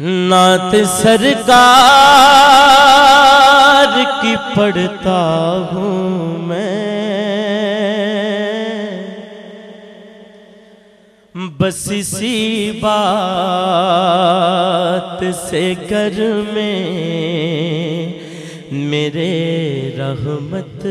نعت سرکار کی پڑھتا ہوں میں۔ بس اسی بات سے کر میں میرے رحمت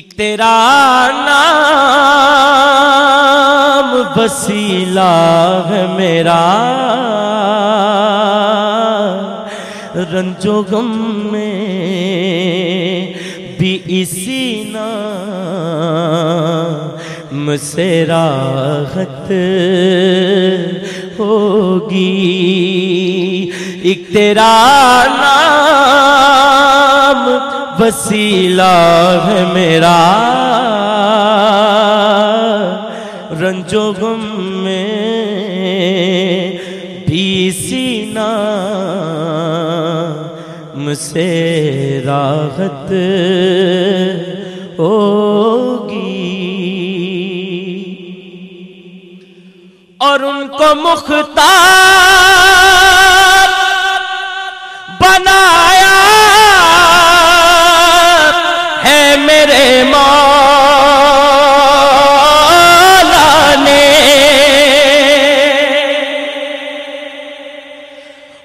ایک تیرا نام وسیلہ ہے میرا۔ رنجو غم میں بھی اسی نام سے راحت ہوگی۔ ایک تیرا نام وسیلہ ہے میرا۔ رنجو غم میں بھی سینا۔ سے راحت ہوگی۔ اور ان کو مختار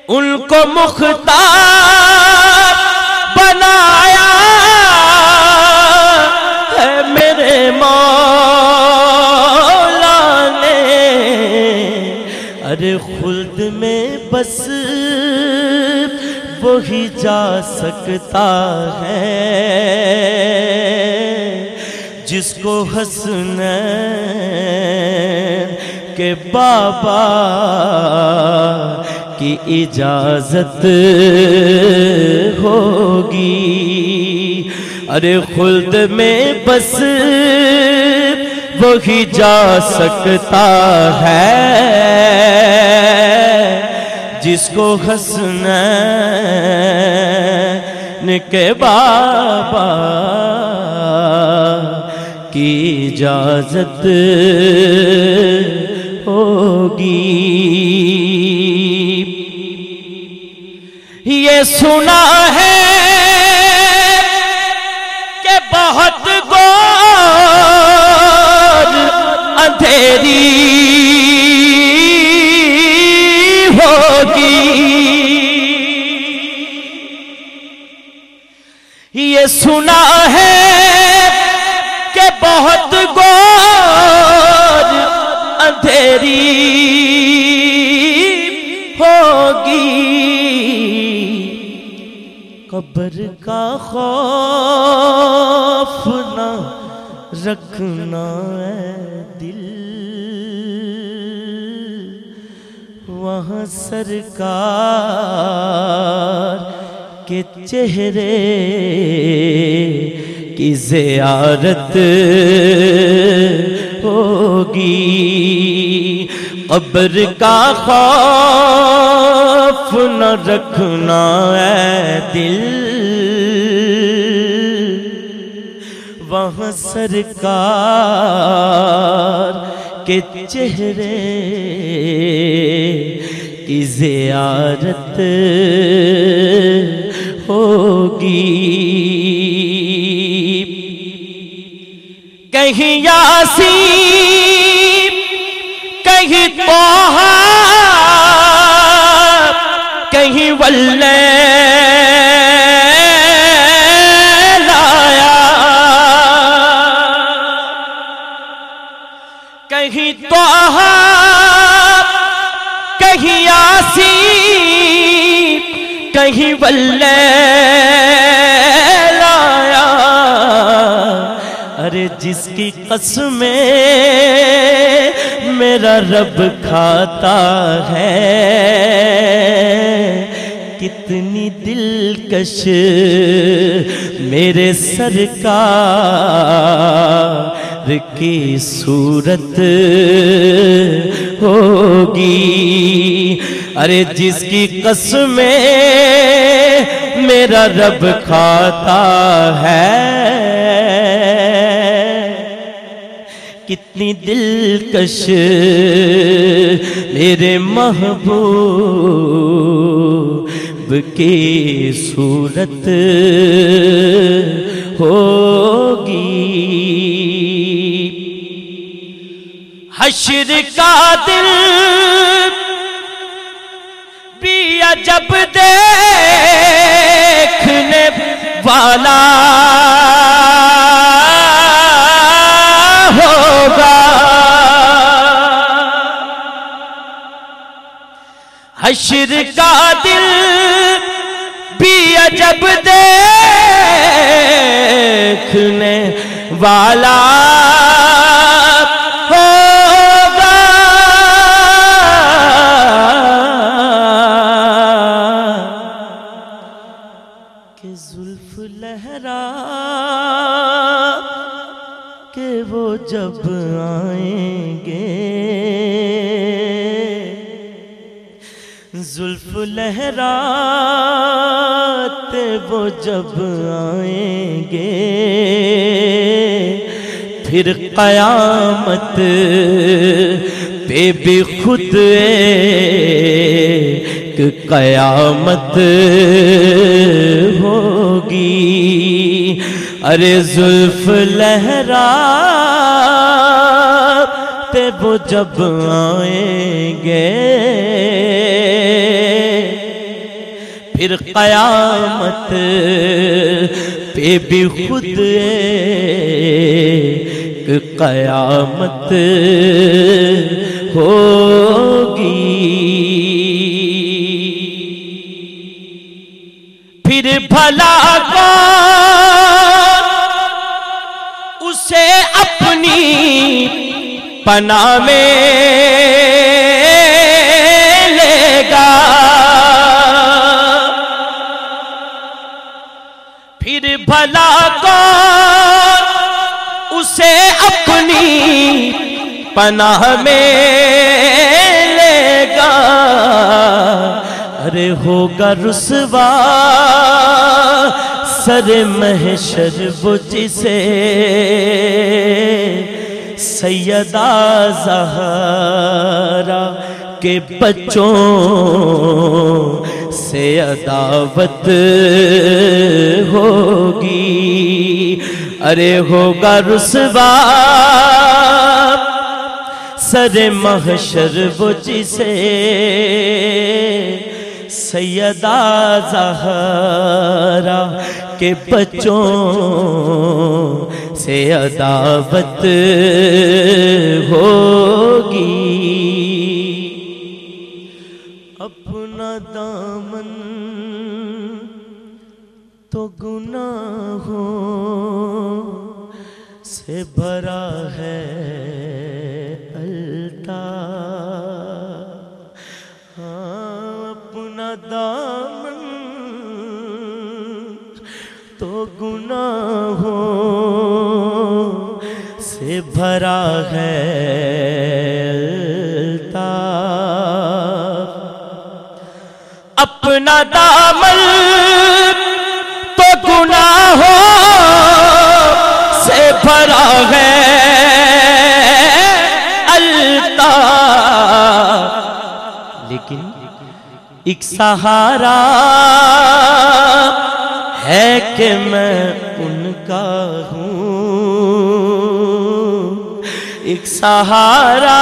ان کو مختار بنایا ہے میرے مولا نے۔ ارے خلد میں بس وہی جا سکتا ہے۔ جس کو حسن کے بابا کی اجازت ہوگی۔ ارے خلد میں بس وہی جا سکتا ہے۔ جس کو حسن کے بابا کی اجازت ہوگی۔ یہ سنا ہے کہ بہت گور اندھیری ہوگی۔ یہ سنا ہے کہ بہت گور اندھیری قبر کا خوف نہ رکھنا ہے دل۔ وہاں سرکار کے چہرے کی زیارت ہوگی۔ قبر کا خوف نہ رکھنا ہے دل۔ وہاں سرکار کے چہرے کی زیارت ہوگی۔ کہیں یاسین، کہیں توہا کہیں ولے لایا۔ کہیں توہا کہیں یاسین کہیں ولے لایا۔ ارے جس کی قسمیں میرا رب کھاتا ہے کتنی دلکش میرے سرکار کی صورت ہوگی۔ ارے جس کی قسمیں میرا رب کھاتا ہے۔ کتنی دلکش میرے محبوب کی صورت ہوگی۔ حشر کا دل بھی عجب دیکھنے والا ہوگا۔ حشر کا دل عجب دیکھنے والا ہوگا۔ کہ زلف لہرا کہ وہ جب آئیں گے۔ زلف لہرات وہ جب آئیں گے۔ پھر قیامت پہ بھی خود ایک قیامت ہوگی۔ ارے زلف لہرا پہ وہ جب آئیں گے۔ پھر قیامت پہ بھی خود ایک قیامت ہوگی۔ پھر بھلا کون اسے اپنی پناہ میں بھلا کون اسے اپنی پناہ میں لے گا۔ ارے ہوگا رسوا، سر محشر وہ جسے سیدہ زہرا کے بچوں سے عداوت ہوگی۔ ارے ہوگا رسوا۔ سر محشر وہ جسے سیدہ زہرا کے بچوں سے عداوت ہوگی۔ دامن تو گناہوں سے بھرا ہے التا۔ ہاں اپنا دامن تو گناہوں سے بھرا ہے اپنا دامن تو گناہوں سے بھرا ہے۔ لیکن ایک سہارا ہے کہ میں ان کا ہوں۔ ایک سہارا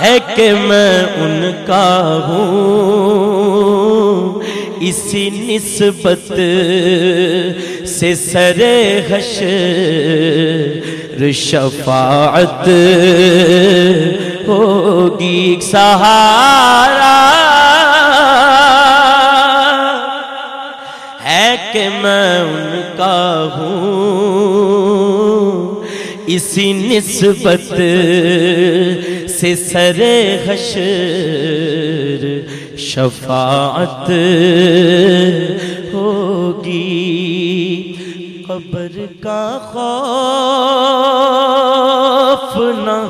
ہے کہ میں ان کا ہوں۔ اسی نسبت سے سر حشر شفاعت ہوگی سہارا۔ ہے کہ میں ان کا ہوں۔ اسی نسبت سے سر حشر شفاعت ہوگی۔ قبر کا خوف نہ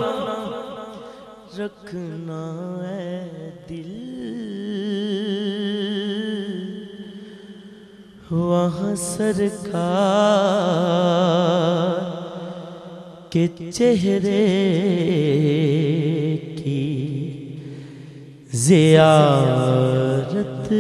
رکھنا ہے دل۔ وہاں سرکار کے چہرے کی زیارت